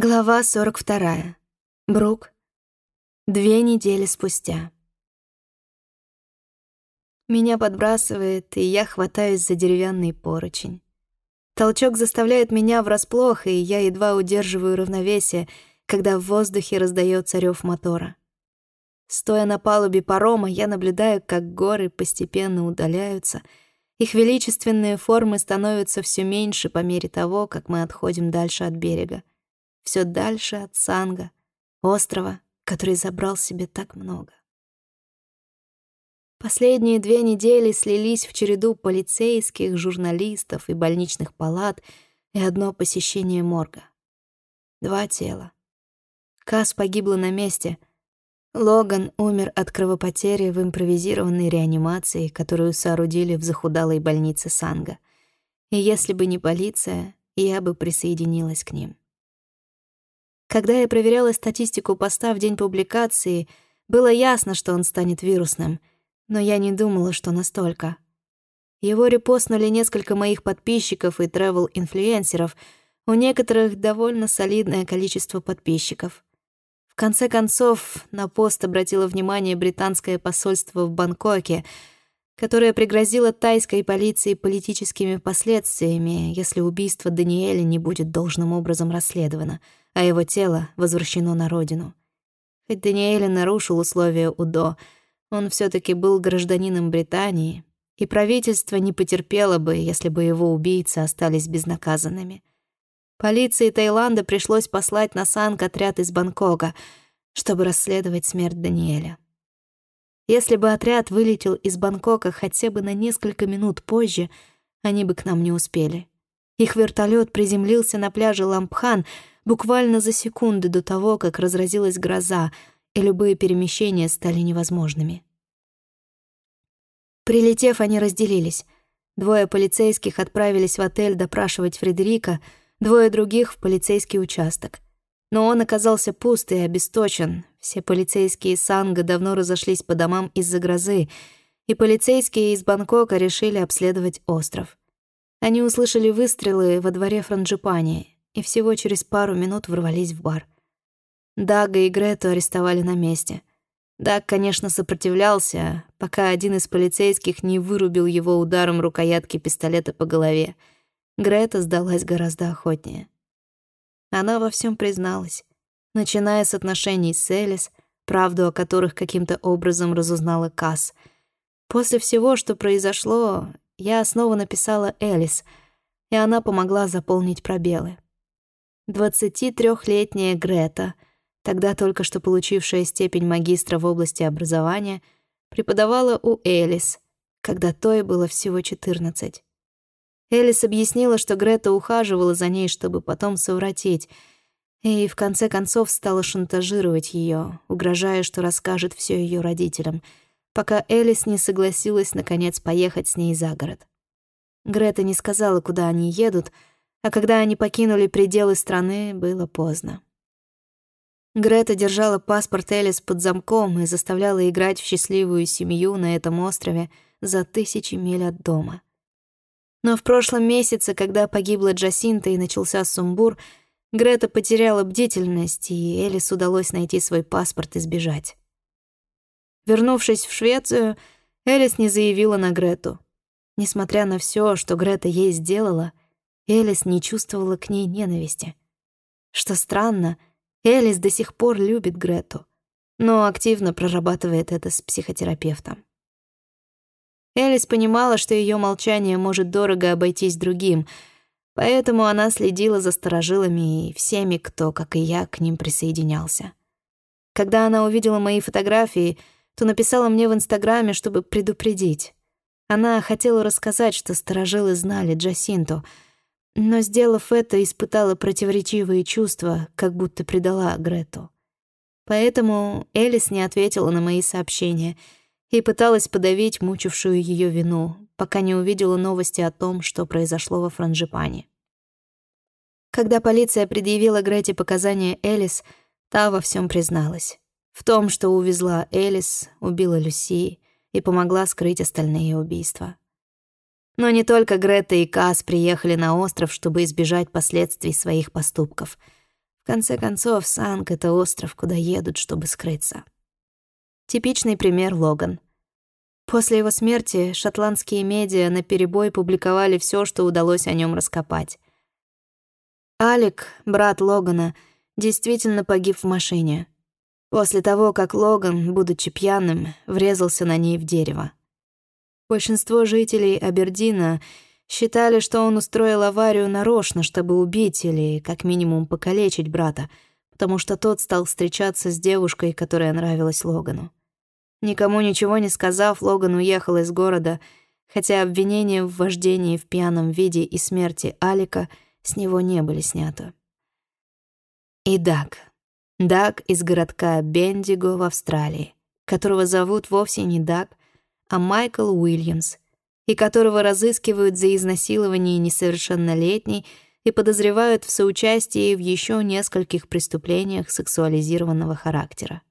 Глава 42. Брук. Две недели спустя. Меня подбрасывает, и я хватаюсь за деревянный поручень. Толчок заставляет меня врасплох, и я едва удерживаю равновесие, когда в воздухе раздается рев мотора. Стоя на палубе парома, я наблюдаю, как горы постепенно удаляются. Их величественные формы становятся все меньше по мере того, как мы отходим дальше от берега все дальше от Санга, острова, который забрал себе так много. Последние две недели слились в череду полицейских, журналистов и больничных палат и одно посещение морга. Два тела. Кас погибла на месте. Логан умер от кровопотери в импровизированной реанимации, которую соорудили в захудалой больнице Санга. И если бы не полиция, я бы присоединилась к ним. Когда я проверяла статистику поста в день публикации, было ясно, что он станет вирусным, но я не думала, что настолько. Его репостнули несколько моих подписчиков и тревел-инфлюенсеров, у некоторых довольно солидное количество подписчиков. В конце концов, на пост обратило внимание британское посольство в Бангкоке, которое пригрозило тайской полиции политическими последствиями, если убийство Даниэля не будет должным образом расследовано — а его тело возвращено на родину. Хоть Даниэль нарушил условия УДО, он все таки был гражданином Британии, и правительство не потерпело бы, если бы его убийцы остались безнаказанными. Полиции Таиланда пришлось послать на Санк отряд из Бангкока, чтобы расследовать смерть Даниэля. Если бы отряд вылетел из Бангкока хотя бы на несколько минут позже, они бы к нам не успели. Их вертолет приземлился на пляже Лампхан — буквально за секунды до того, как разразилась гроза, и любые перемещения стали невозможными. Прилетев, они разделились. Двое полицейских отправились в отель допрашивать Фредерика, двое других — в полицейский участок. Но он оказался пуст и обесточен. Все полицейские Санга давно разошлись по домам из-за грозы, и полицейские из Бангкока решили обследовать остров. Они услышали выстрелы во дворе Франджипани и всего через пару минут ворвались в бар. Дага и Грету арестовали на месте. Даг, конечно, сопротивлялся, пока один из полицейских не вырубил его ударом рукоятки пистолета по голове. Грета сдалась гораздо охотнее. Она во всем призналась, начиная с отношений с Элис, правду о которых каким-то образом разузнала Касс. После всего, что произошло, я снова написала Элис, и она помогла заполнить пробелы. 23-летняя Грета, тогда только что получившая степень магистра в области образования, преподавала у Элис, когда той было всего 14. Элис объяснила, что Грета ухаживала за ней, чтобы потом совратить, и в конце концов стала шантажировать ее, угрожая, что расскажет все ее родителям, пока Элис не согласилась наконец поехать с ней за город. Грета не сказала, куда они едут — а когда они покинули пределы страны, было поздно. Грета держала паспорт Элис под замком и заставляла играть в счастливую семью на этом острове за тысячи миль от дома. Но в прошлом месяце, когда погибла Джасинта и начался сумбур, Грета потеряла бдительность, и Элис удалось найти свой паспорт и сбежать. Вернувшись в Швецию, Элис не заявила на Грету. Несмотря на все, что Грета ей сделала, Элис не чувствовала к ней ненависти. Что странно, Элис до сих пор любит Грету, но активно прорабатывает это с психотерапевтом. Элис понимала, что ее молчание может дорого обойтись другим, поэтому она следила за сторожилами и всеми, кто, как и я, к ним присоединялся. Когда она увидела мои фотографии, то написала мне в Инстаграме, чтобы предупредить. Она хотела рассказать, что сторожилы знали Джасинту — но, сделав это, испытала противоречивые чувства, как будто предала Грету. Поэтому Элис не ответила на мои сообщения и пыталась подавить мучившую ее вину, пока не увидела новости о том, что произошло во Франжипане. Когда полиция предъявила Грете показания Элис, та во всем призналась. В том, что увезла Элис, убила Люси и помогла скрыть остальные убийства. Но не только Грета и Кас приехали на остров, чтобы избежать последствий своих поступков. В конце концов, Санк — это остров, куда едут, чтобы скрыться. Типичный пример Логан. После его смерти шотландские медиа наперебой публиковали все, что удалось о нем раскопать. Алик, брат Логана, действительно погиб в машине. После того, как Логан, будучи пьяным, врезался на ней в дерево. Большинство жителей Абердина считали, что он устроил аварию нарочно, чтобы убить или, как минимум, покалечить брата, потому что тот стал встречаться с девушкой, которая нравилась Логану. Никому ничего не сказав, Логан уехал из города, хотя обвинения в вождении в пьяном виде и смерти Алика с него не были сняты. И Даг. Даг из городка Бендиго в Австралии, которого зовут вовсе не Даг, а Майкл Уильямс, и которого разыскивают за изнасилование несовершеннолетней и подозревают в соучастии в еще нескольких преступлениях сексуализированного характера.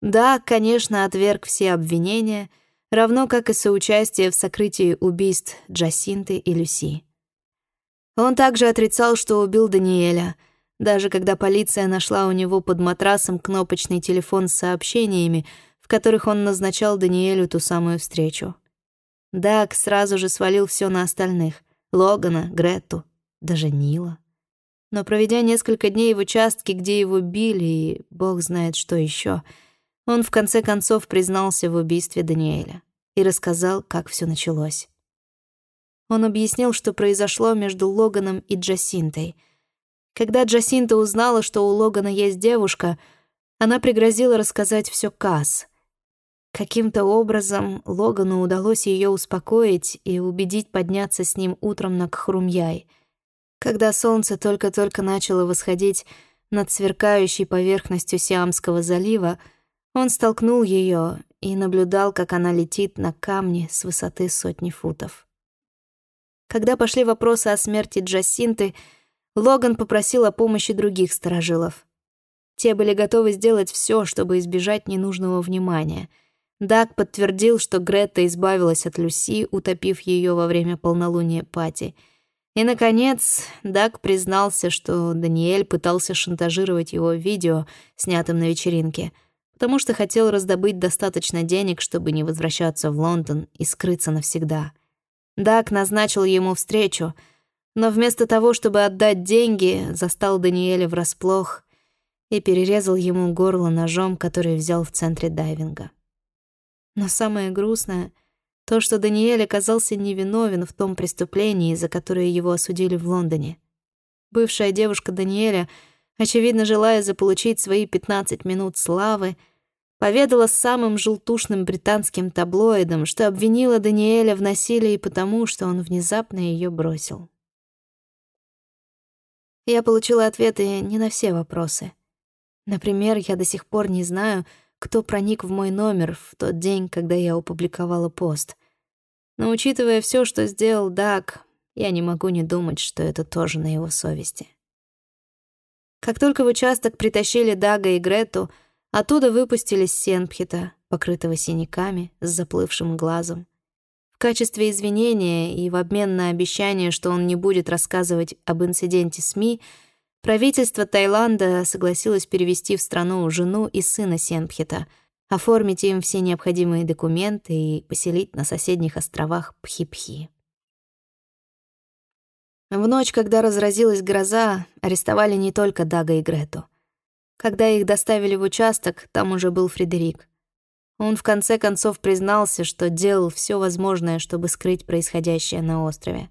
Да, конечно, отверг все обвинения, равно как и соучастие в сокрытии убийств Джасинты и Люси. Он также отрицал, что убил Даниэля, даже когда полиция нашла у него под матрасом кнопочный телефон с сообщениями, которых он назначал Даниэлю ту самую встречу. Даг сразу же свалил все на остальных — Логана, Гретту, даже Нила. Но проведя несколько дней в участке, где его били, и бог знает что еще, он в конце концов признался в убийстве Даниэля и рассказал, как все началось. Он объяснил, что произошло между Логаном и Джасинтой. Когда Джасинта узнала, что у Логана есть девушка, она пригрозила рассказать все Касс. Каким-то образом Логану удалось ее успокоить и убедить подняться с ним утром на Кхрумьяй. Когда солнце только-только начало восходить над сверкающей поверхностью Сиамского залива, он столкнул ее и наблюдал, как она летит на камни с высоты сотни футов. Когда пошли вопросы о смерти Джасинты, Логан попросил о помощи других сторожилов. Те были готовы сделать все, чтобы избежать ненужного внимания. Даг подтвердил, что Грета избавилась от Люси, утопив ее во время полнолуния Пати. И, наконец, Даг признался, что Даниэль пытался шантажировать его видео, снятым на вечеринке — потому что хотел раздобыть достаточно денег, чтобы не возвращаться в Лондон и скрыться навсегда. Дак назначил ему встречу, но вместо того, чтобы отдать деньги, застал Даниэля врасплох и перерезал ему горло ножом, который взял в центре дайвинга. Но самое грустное — то, что Даниэль оказался невиновен в том преступлении, за которое его осудили в Лондоне. Бывшая девушка Даниэля, очевидно, желая заполучить свои 15 минут славы, — поведала самым желтушным британским таблоидам, что обвинила Даниэля в насилии потому, что он внезапно ее бросил. Я получила ответы не на все вопросы. Например, я до сих пор не знаю, кто проник в мой номер в тот день, когда я опубликовала пост. Но учитывая все, что сделал Даг, я не могу не думать, что это тоже на его совести. Как только в участок притащили Дага и Грету — Оттуда выпустили Сенпхита, покрытого синяками, с заплывшим глазом. В качестве извинения и в обмен на обещание, что он не будет рассказывать об инциденте СМИ, правительство Таиланда согласилось перевести в страну жену и сына Сенпхита, оформить им все необходимые документы и поселить на соседних островах Пхипхи. В ночь, когда разразилась гроза, арестовали не только Дага и Грету. Когда их доставили в участок, там уже был Фредерик. Он в конце концов признался, что делал все возможное, чтобы скрыть происходящее на острове.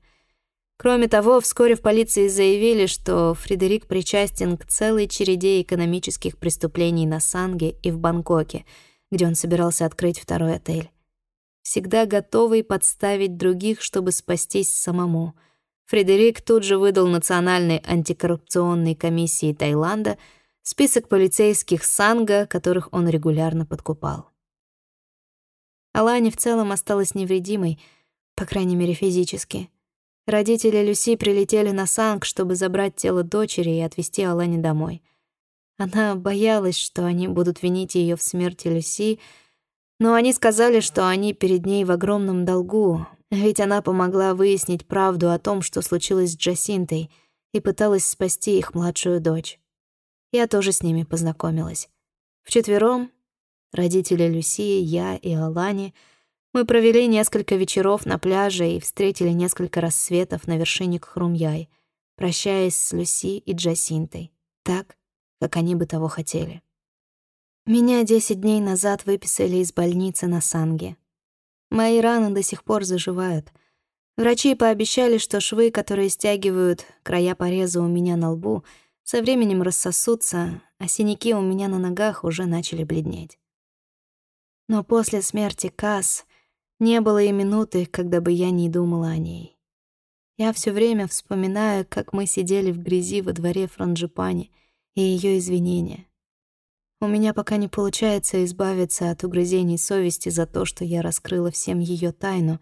Кроме того, вскоре в полиции заявили, что Фредерик причастен к целой череде экономических преступлений на Санге и в Бангкоке, где он собирался открыть второй отель. Всегда готовый подставить других, чтобы спастись самому. Фредерик тут же выдал Национальной антикоррупционной комиссии Таиланда — список полицейских Санга, которых он регулярно подкупал. Алани в целом осталась невредимой, по крайней мере физически. Родители Люси прилетели на Санг, чтобы забрать тело дочери и отвезти Алани домой. Она боялась, что они будут винить ее в смерти Люси, но они сказали, что они перед ней в огромном долгу, ведь она помогла выяснить правду о том, что случилось с Джасинтой, и пыталась спасти их младшую дочь. я тоже с ними познакомилась. Вчетвером, родители Люси, я и Алани, мы провели несколько вечеров на пляже и встретили несколько рассветов на вершине Хрумьяй, прощаясь с Люси и Джасинтой, так, как они бы того хотели. Меня десять дней назад выписали из больницы на Санге. Мои раны до сих пор заживают. Врачи пообещали, что швы, которые стягивают края пореза у меня на лбу, со временем рассосутся, а синяки у меня на ногах уже начали бледнеть. Но после смерти Касс не было и минуты, когда бы я не думала о ней. Я все время вспоминаю, как мы сидели в грязи во дворе Франджипани и ее извинения. У меня пока не получается избавиться от угрызений совести за то, что я раскрыла всем ее тайну,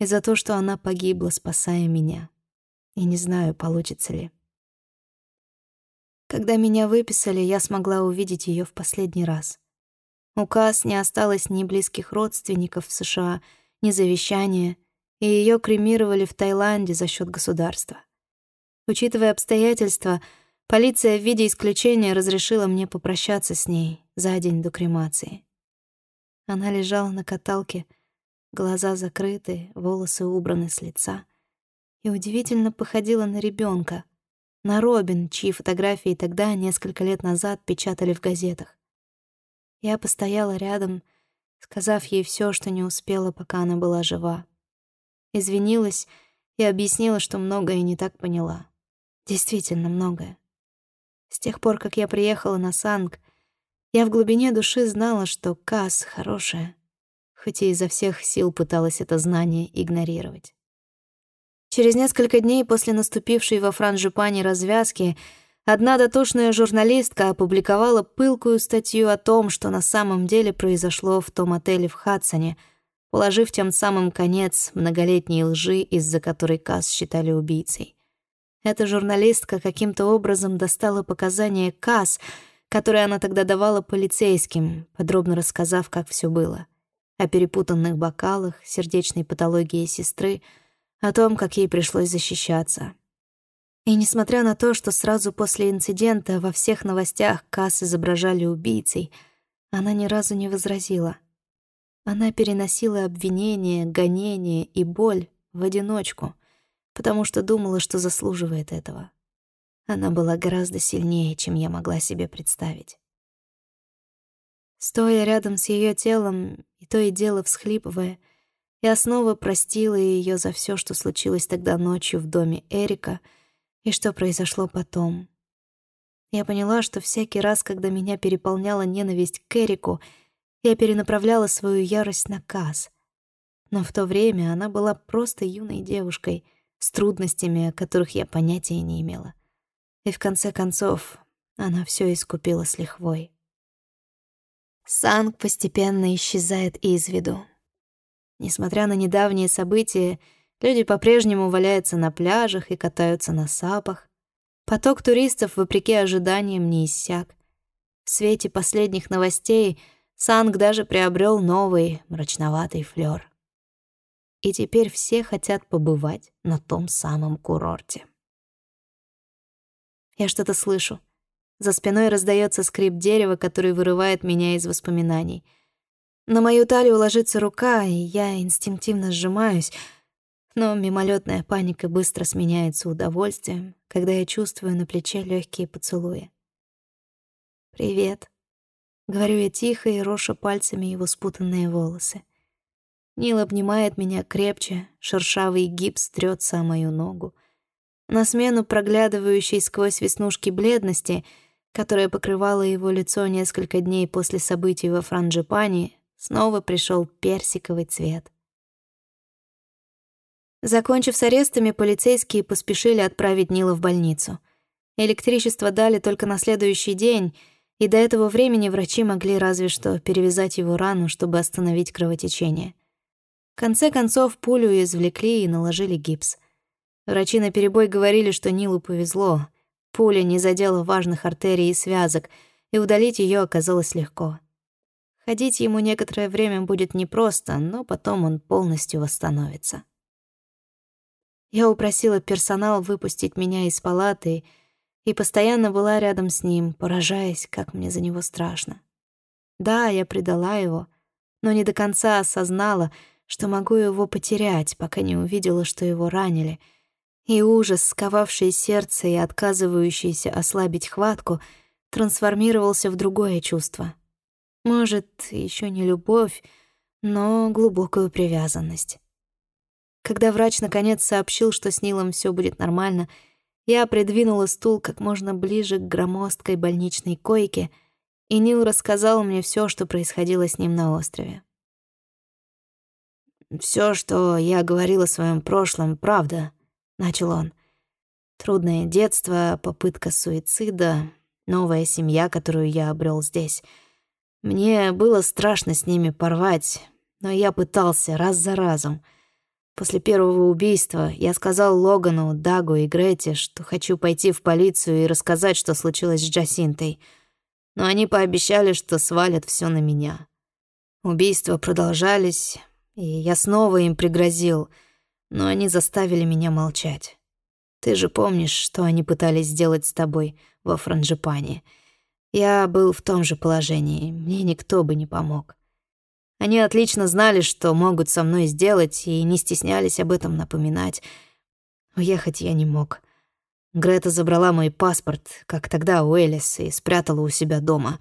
и за то, что она погибла, спасая меня. И не знаю, получится ли. Когда меня выписали, я смогла увидеть ее в последний раз. Указ не осталось ни близких родственников в США, ни завещания, и ее кремировали в Таиланде за счет государства. Учитывая обстоятельства, Полиция в виде исключения разрешила мне попрощаться с ней за день до кремации. Она лежала на каталке, глаза закрыты, волосы убраны с лица, и удивительно походила на ребенка, на Робин, чьи фотографии тогда, несколько лет назад, печатали в газетах. Я постояла рядом, сказав ей все, что не успела, пока она была жива. Извинилась и объяснила, что многое не так поняла. Действительно многое. С тех пор, как я приехала на Санг, я в глубине души знала, что Касс хорошая, хоть и изо всех сил пыталась это знание игнорировать. Через несколько дней после наступившей во Франжипане развязки одна дотошная журналистка опубликовала пылкую статью о том, что на самом деле произошло в том отеле в Хадсоне, положив тем самым конец многолетней лжи, из-за которой Касс считали убийцей. Эта журналистка каким-то образом достала показания Касс, которые она тогда давала полицейским, подробно рассказав, как все было. О перепутанных бокалах, сердечной патологии сестры, о том, как ей пришлось защищаться. И несмотря на то, что сразу после инцидента во всех новостях Касс изображали убийцей, она ни разу не возразила. Она переносила обвинения, гонения и боль в одиночку — потому что думала, что заслуживает этого. Она была гораздо сильнее, чем я могла себе представить. Стоя рядом с ее телом и то и дело всхлипывая, я снова простила ее за все, что случилось тогда ночью в доме Эрика и что произошло потом. Я поняла, что всякий раз, когда меня переполняла ненависть к Эрику, я перенаправляла свою ярость на Каз. Но в то время она была просто юной девушкой — с трудностями, о которых я понятия не имела. И в конце концов она все искупила с лихвой. Санг постепенно исчезает из виду. Несмотря на недавние события, люди по-прежнему валяются на пляжах и катаются на сапах. Поток туристов, вопреки ожиданиям, не иссяк. В свете последних новостей Санг даже приобрел новый мрачноватый флёр и теперь все хотят побывать на том самом курорте. Я что-то слышу. За спиной раздается скрип дерева, который вырывает меня из воспоминаний. На мою талию ложится рука, и я инстинктивно сжимаюсь, но мимолетная паника быстро сменяется удовольствием, когда я чувствую на плече легкие поцелуи. «Привет», — говорю я тихо и роша пальцами его спутанные волосы. Нил обнимает меня крепче, шершавый гипс трется о мою ногу. На смену проглядывающей сквозь веснушки бледности, которая покрывала его лицо несколько дней после событий во Франджипане, снова пришел персиковый цвет. Закончив с арестами, полицейские поспешили отправить Нила в больницу. Электричество дали только на следующий день, и до этого времени врачи могли разве что перевязать его рану, чтобы остановить кровотечение. В конце концов, пулю извлекли и наложили гипс. Врачи наперебой говорили, что Нилу повезло. Пуля не задела важных артерий и связок, и удалить ее оказалось легко. Ходить ему некоторое время будет непросто, но потом он полностью восстановится. Я упросила персонал выпустить меня из палаты и постоянно была рядом с ним, поражаясь, как мне за него страшно. Да, я предала его, но не до конца осознала, что могу его потерять, пока не увидела, что его ранили. И ужас, сковавший сердце и отказывающийся ослабить хватку, трансформировался в другое чувство. Может, еще не любовь, но глубокую привязанность. Когда врач наконец сообщил, что с Нилом все будет нормально, я придвинула стул как можно ближе к громоздкой больничной койке, и Нил рассказал мне все, что происходило с ним на острове. Все, что я говорил о своем прошлом, правда», — начал он. «Трудное детство, попытка суицида, новая семья, которую я обрел здесь. Мне было страшно с ними порвать, но я пытался раз за разом — После первого убийства я сказал Логану, Дагу и Грете, что хочу пойти в полицию и рассказать, что случилось с Джасинтой. Но они пообещали, что свалят все на меня. Убийства продолжались, и я снова им пригрозил, но они заставили меня молчать. Ты же помнишь, что они пытались сделать с тобой во Франжипане. Я был в том же положении, мне никто бы не помог. Они отлично знали, что могут со мной сделать, и не стеснялись об этом напоминать. Уехать я не мог. Грета забрала мой паспорт, как тогда у Элис, и спрятала у себя дома.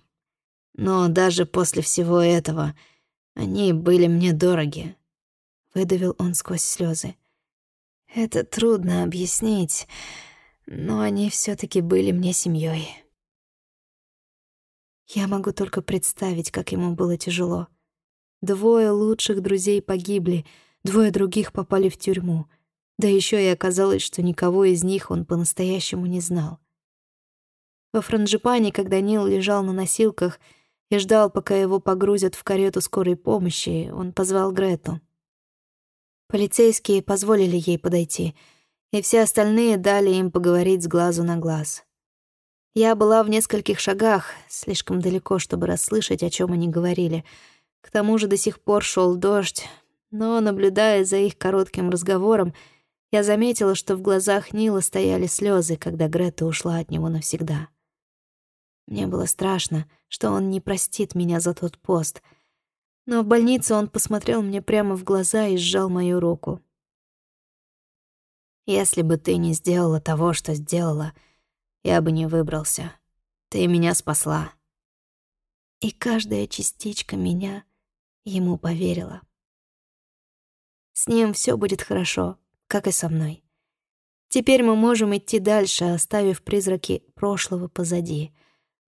Но даже после всего этого они были мне дороги. Выдавил он сквозь слезы. Это трудно объяснить, но они все таки были мне семьей. Я могу только представить, как ему было тяжело. Двое лучших друзей погибли, двое других попали в тюрьму. Да еще и оказалось, что никого из них он по-настоящему не знал. Во Франжипане, когда Нил лежал на носилках и ждал, пока его погрузят в карету скорой помощи, он позвал Грету. Полицейские позволили ей подойти, и все остальные дали им поговорить с глазу на глаз. Я была в нескольких шагах, слишком далеко, чтобы расслышать, о чем они говорили — к тому же до сих пор шел дождь, но, наблюдая за их коротким разговором, я заметила, что в глазах Нила стояли слезы, когда Грета ушла от него навсегда. Мне было страшно, что он не простит меня за тот пост, но в больнице он посмотрел мне прямо в глаза и сжал мою руку. «Если бы ты не сделала того, что сделала, я бы не выбрался. Ты меня спасла». И каждая частичка меня ему поверила. С ним все будет хорошо, как и со мной. Теперь мы можем идти дальше, оставив призраки прошлого позади.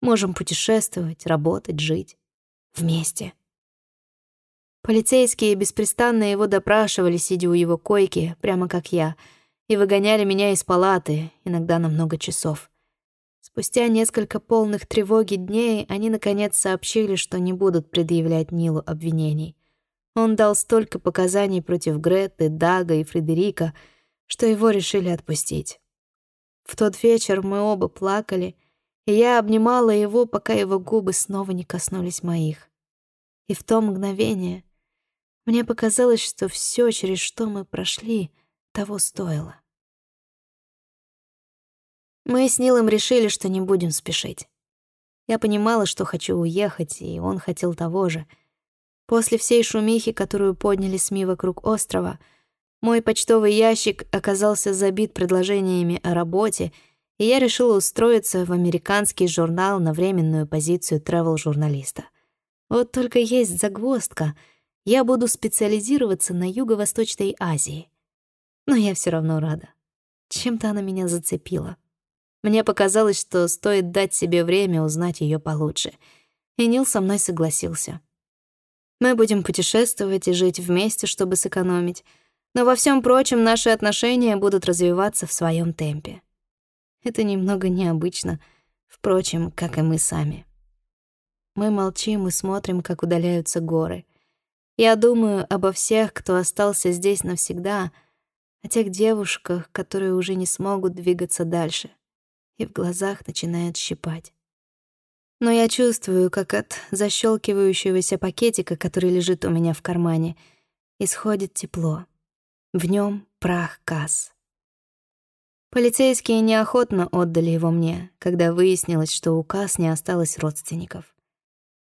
Можем путешествовать, работать, жить. Вместе. Полицейские беспрестанно его допрашивали, сидя у его койки, прямо как я, и выгоняли меня из палаты, иногда на много часов. Спустя несколько полных тревоги дней они, наконец, сообщили, что не будут предъявлять Нилу обвинений. Он дал столько показаний против Греты, Дага и Фредерика, что его решили отпустить. В тот вечер мы оба плакали, и я обнимала его, пока его губы снова не коснулись моих. И в то мгновение мне показалось, что все, через что мы прошли, того стоило. Мы с Нилом решили, что не будем спешить. Я понимала, что хочу уехать, и он хотел того же. После всей шумихи, которую подняли СМИ вокруг острова, мой почтовый ящик оказался забит предложениями о работе, и я решила устроиться в американский журнал на временную позицию тревел-журналиста. Вот только есть загвоздка. Я буду специализироваться на Юго-Восточной Азии. Но я все равно рада. Чем-то она меня зацепила. Мне показалось, что стоит дать себе время узнать ее получше. И Нил со мной согласился. Мы будем путешествовать и жить вместе, чтобы сэкономить, но во всем прочем наши отношения будут развиваться в своем темпе. Это немного необычно, впрочем, как и мы сами. Мы молчим и смотрим, как удаляются горы. Я думаю обо всех, кто остался здесь навсегда, о тех девушках, которые уже не смогут двигаться дальше — и в глазах начинает щипать. Но я чувствую, как от защелкивающегося пакетика, который лежит у меня в кармане, исходит тепло. В нем прах касс. Полицейские неохотно отдали его мне, когда выяснилось, что у Кас не осталось родственников.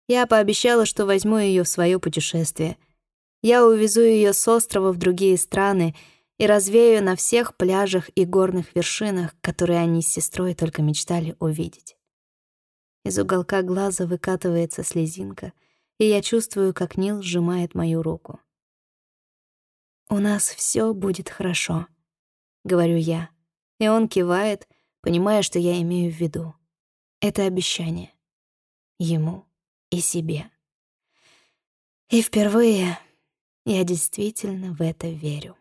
Я пообещала, что возьму ее в свое путешествие. Я увезу ее с острова в другие страны и развею на всех пляжах и горных вершинах, которые они с сестрой только мечтали увидеть. Из уголка глаза выкатывается слезинка, и я чувствую, как Нил сжимает мою руку. «У нас все будет хорошо», — говорю я, и он кивает, понимая, что я имею в виду. Это обещание. Ему и себе. И впервые я действительно в это верю.